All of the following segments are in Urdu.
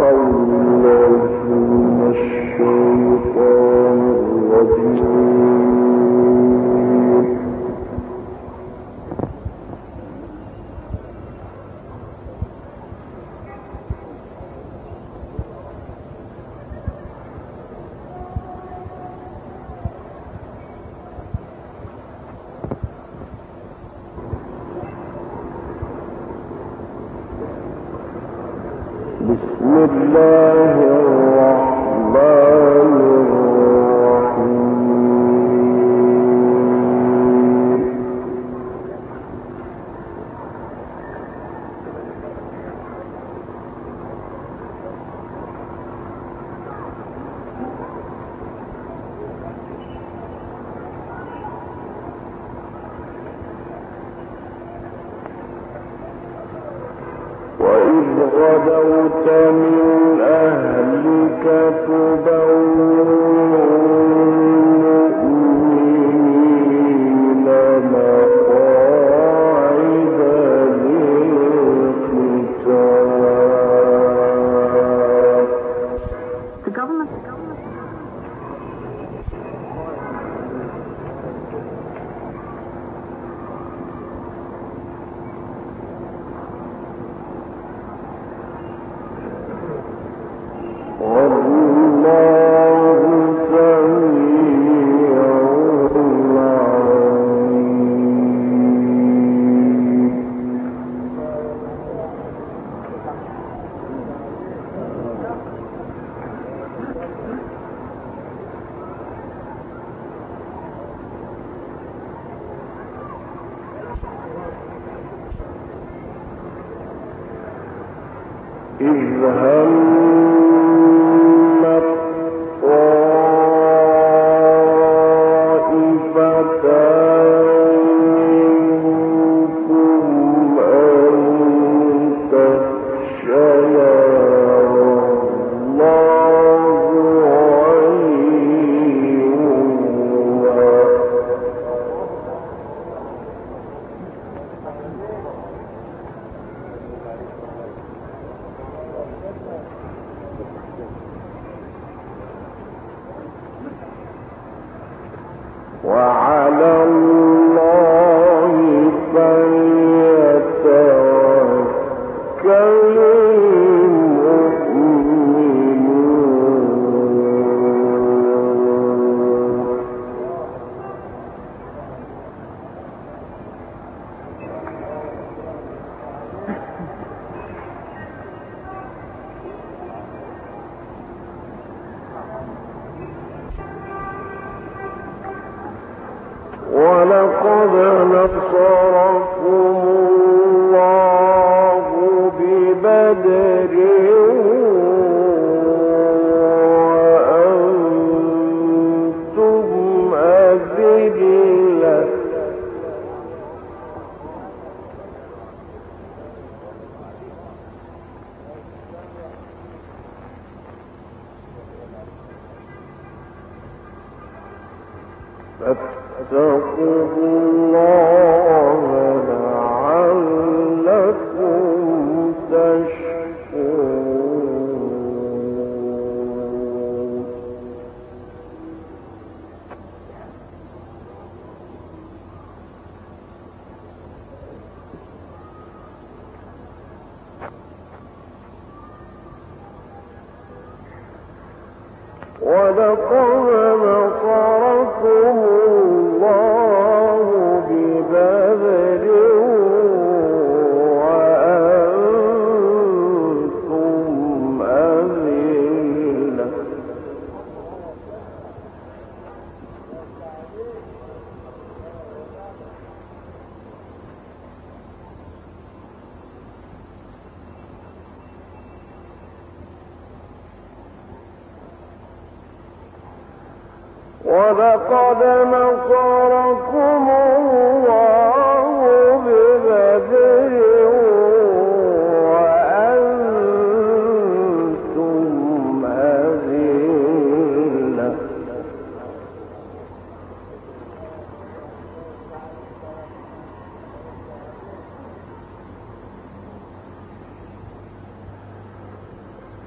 أولى الشيطان الرجيم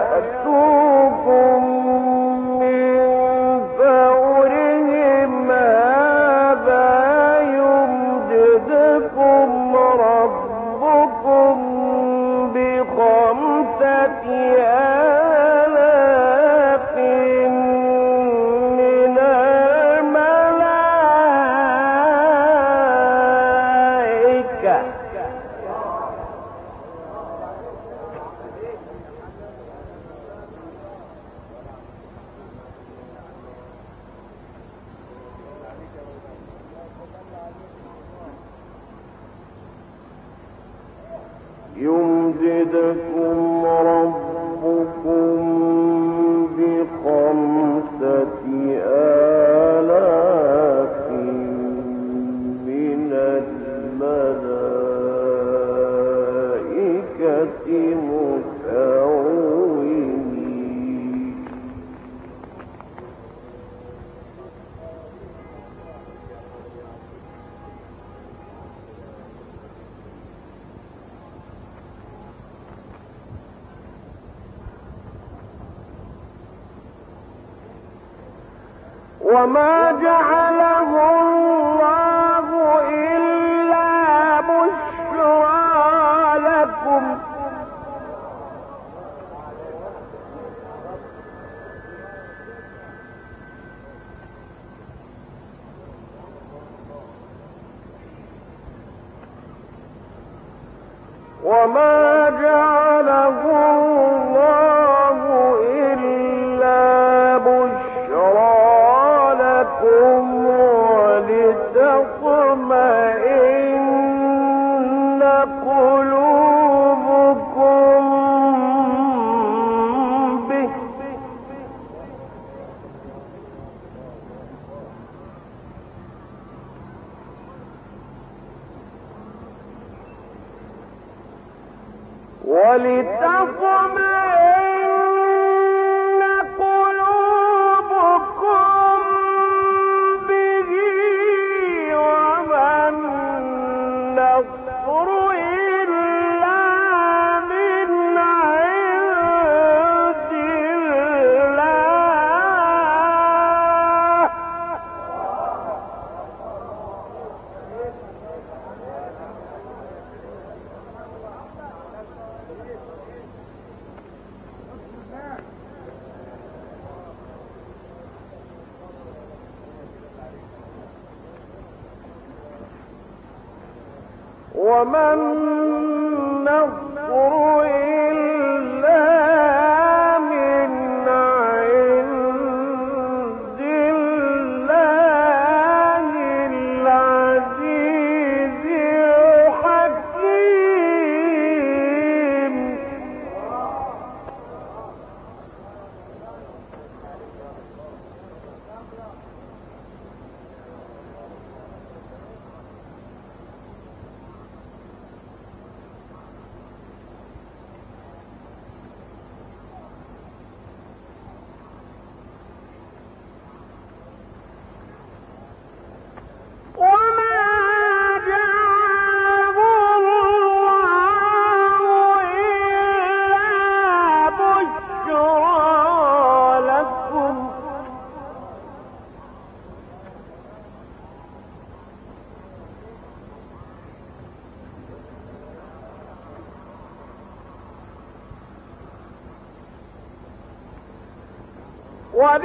يأتوكم وما جعل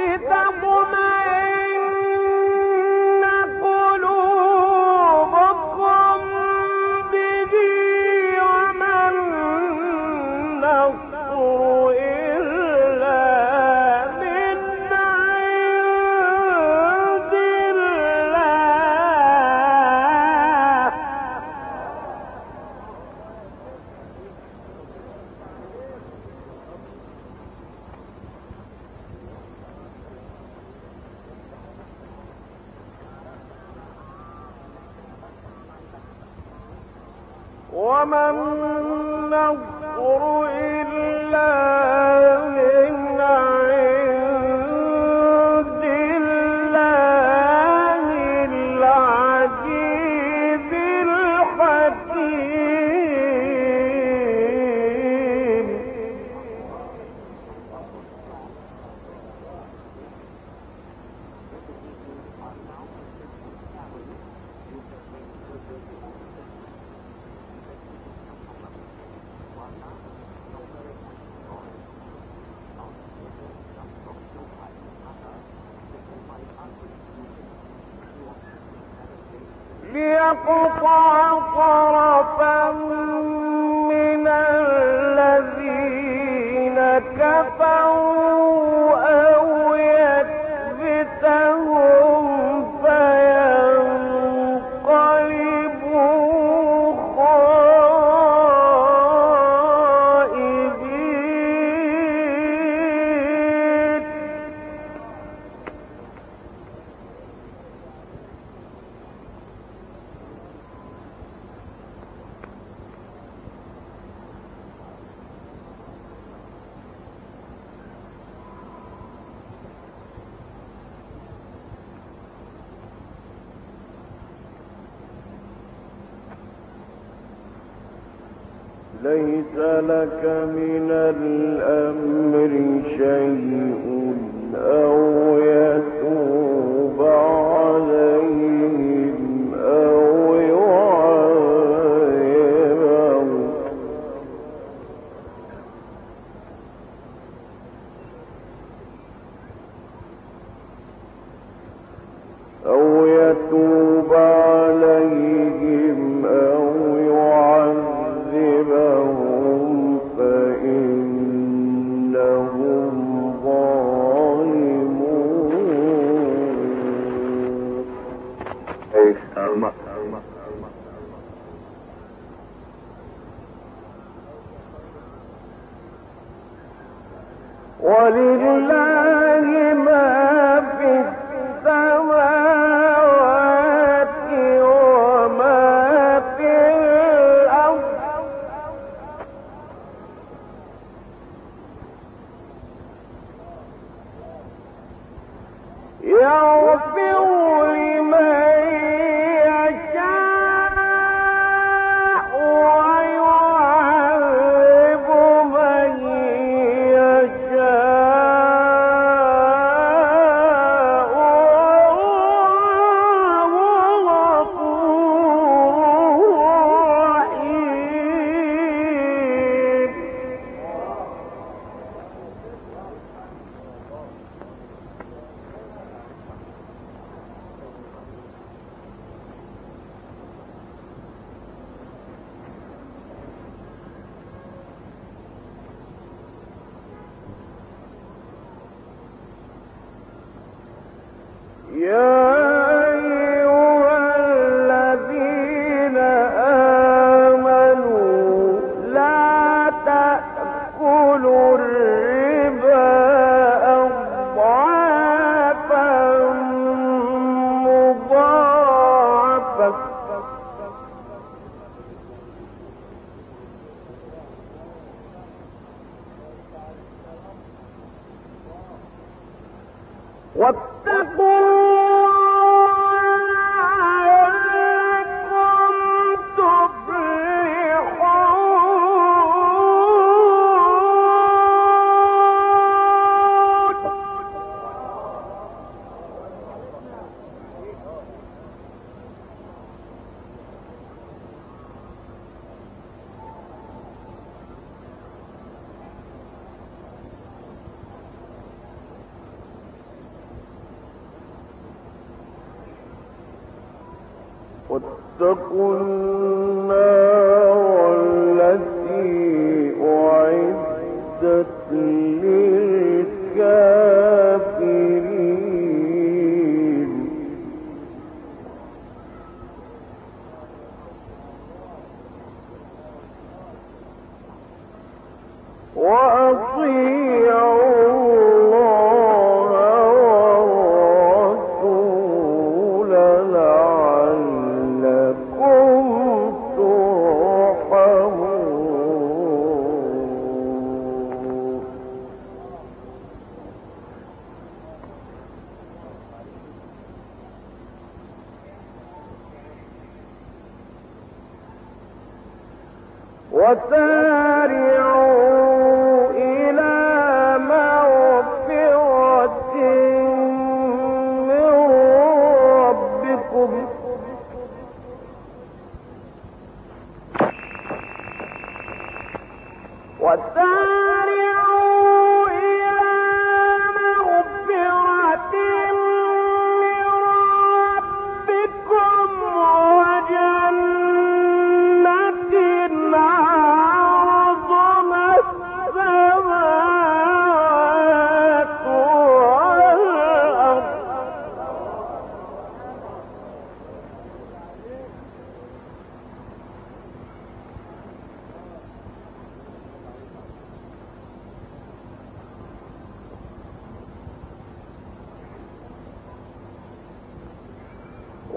ولتطمئن ليس لك من الأمر شيء أو تک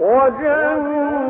وجنة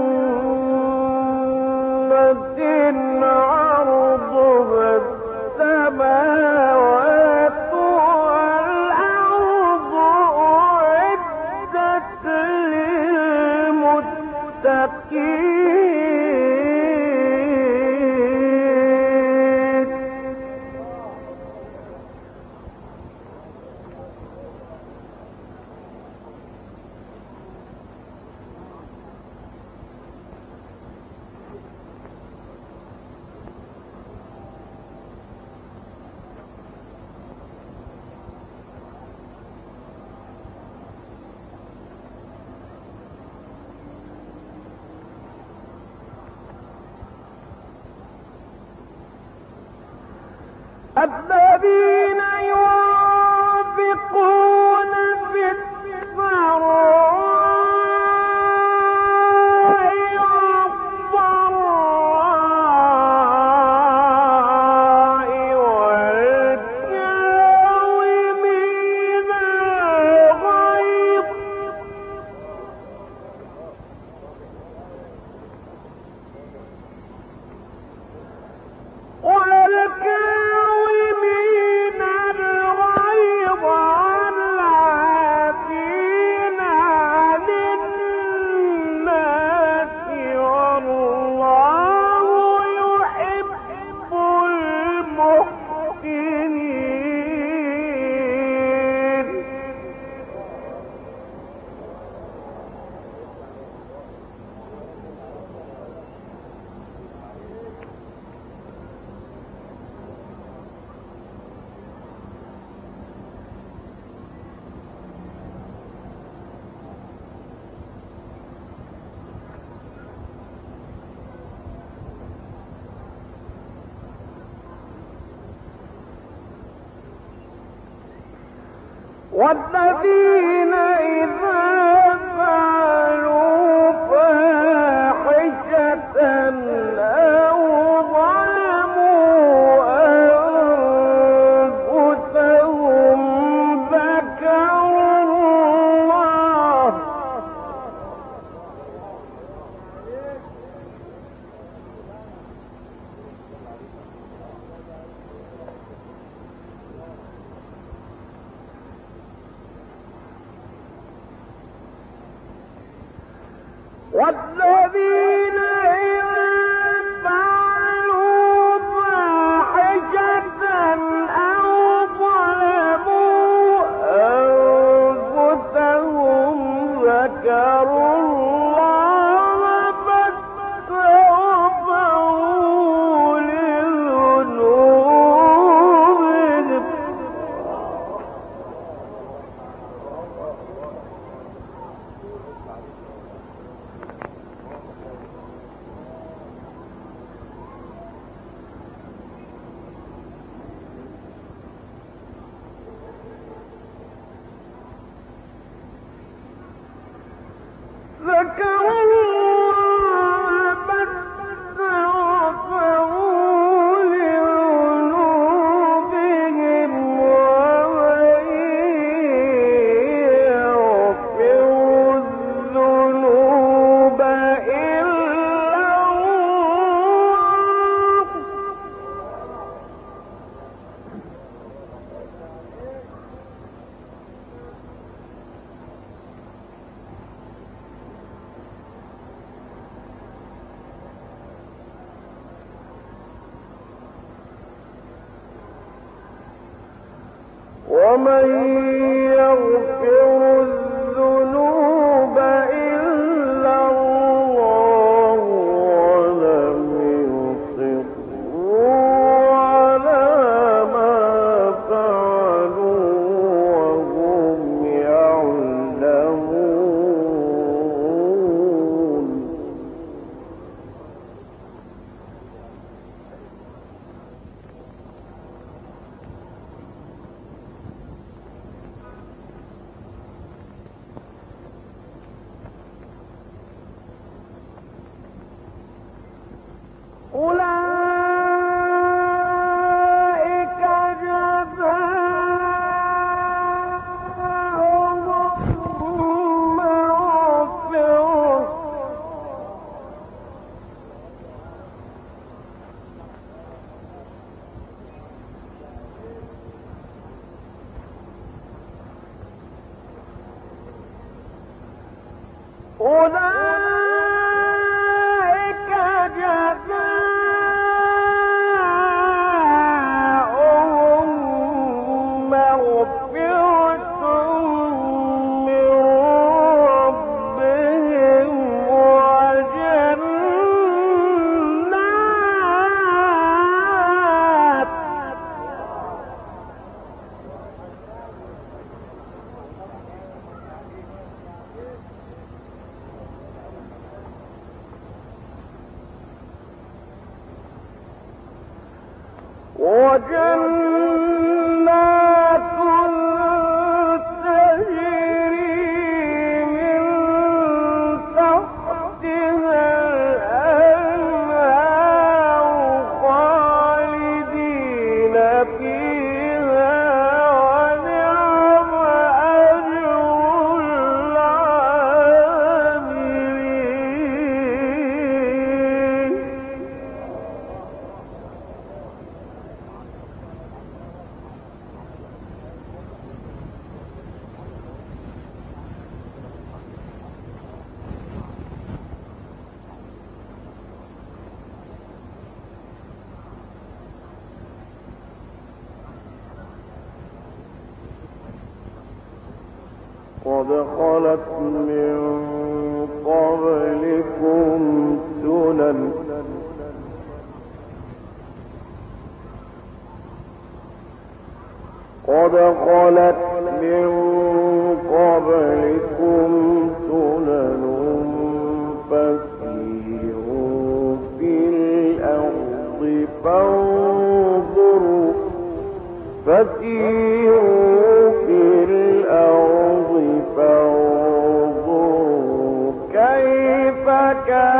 كيف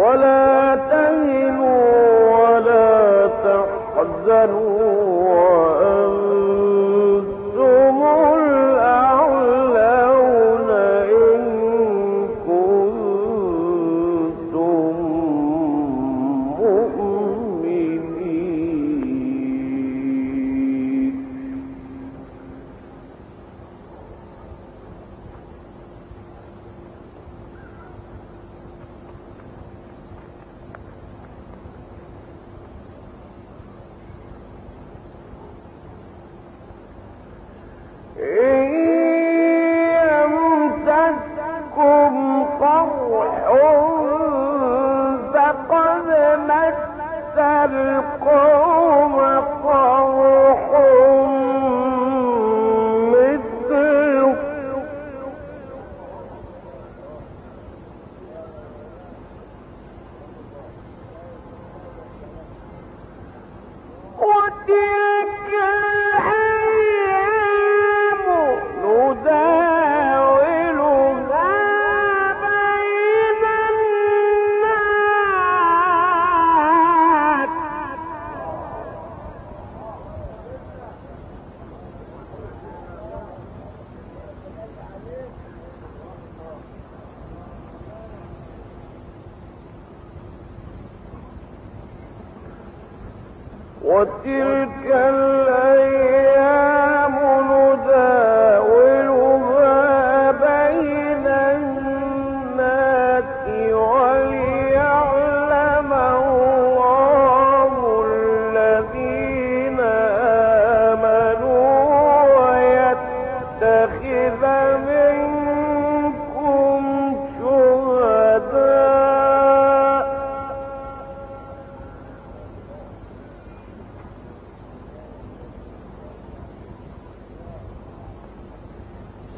ولا تهنوا ولا تحزنوا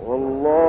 والله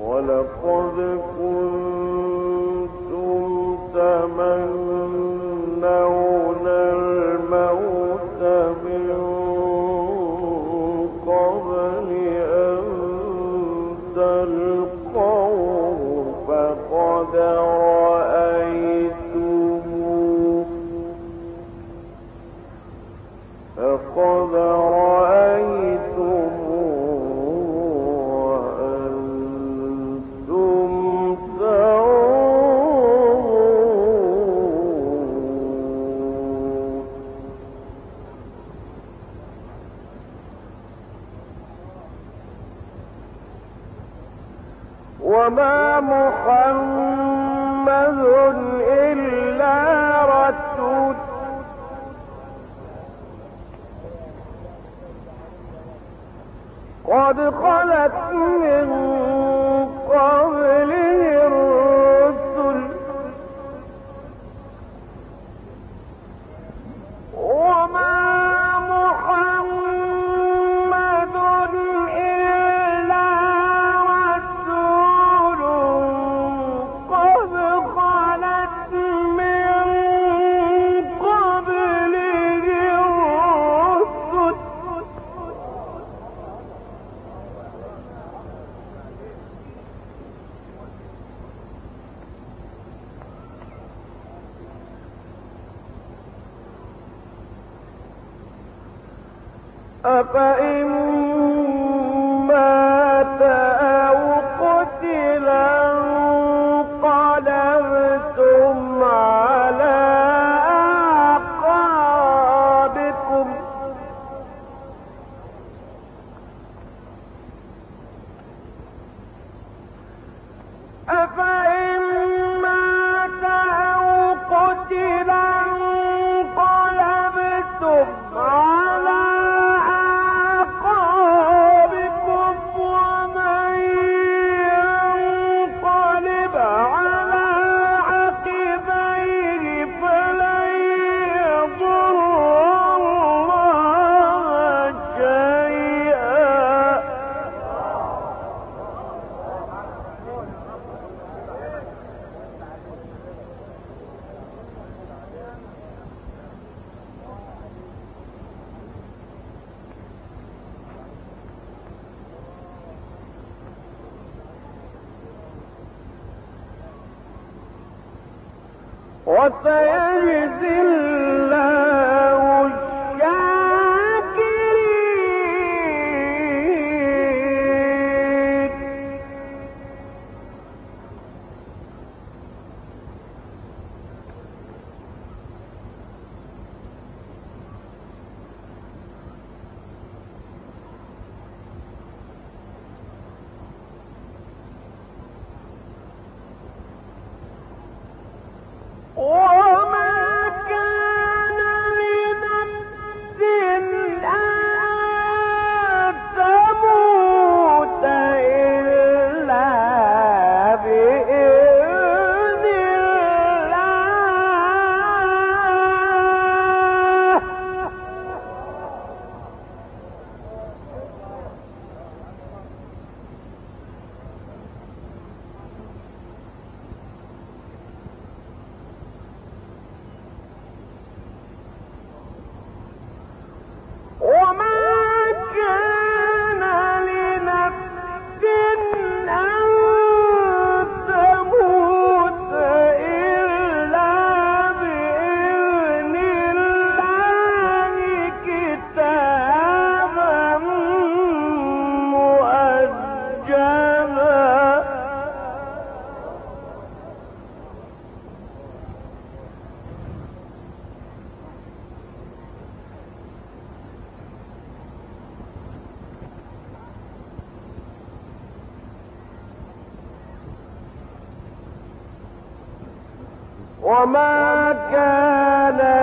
ولقد كنت قد خلت من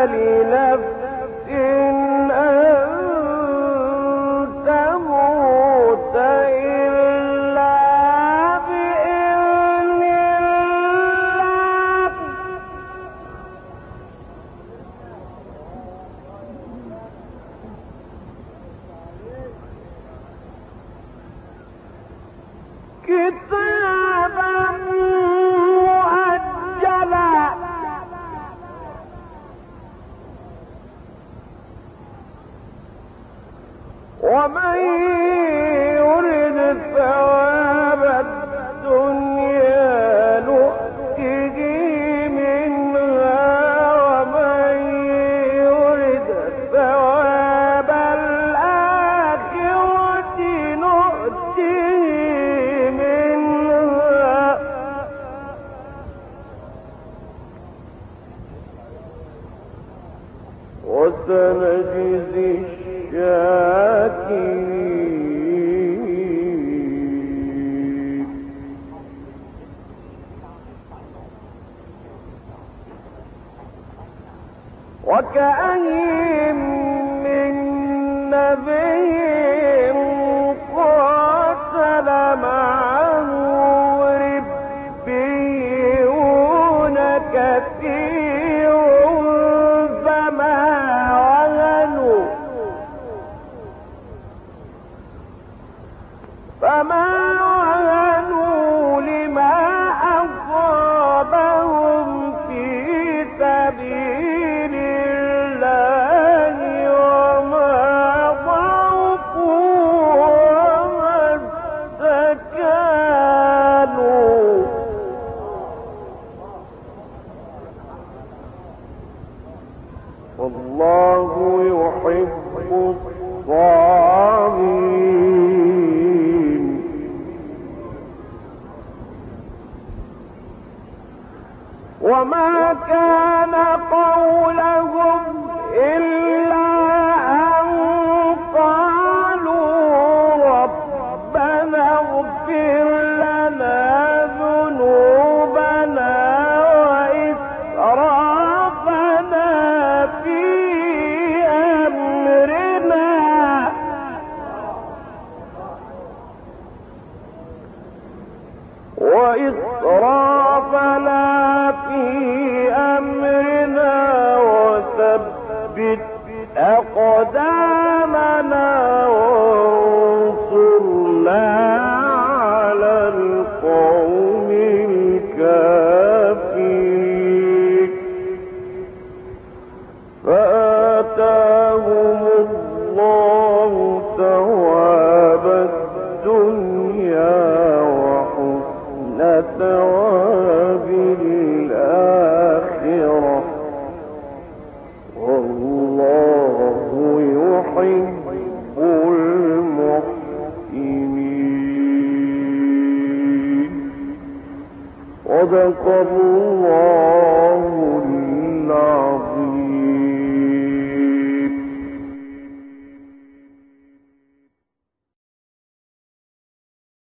كان وكأين من نبي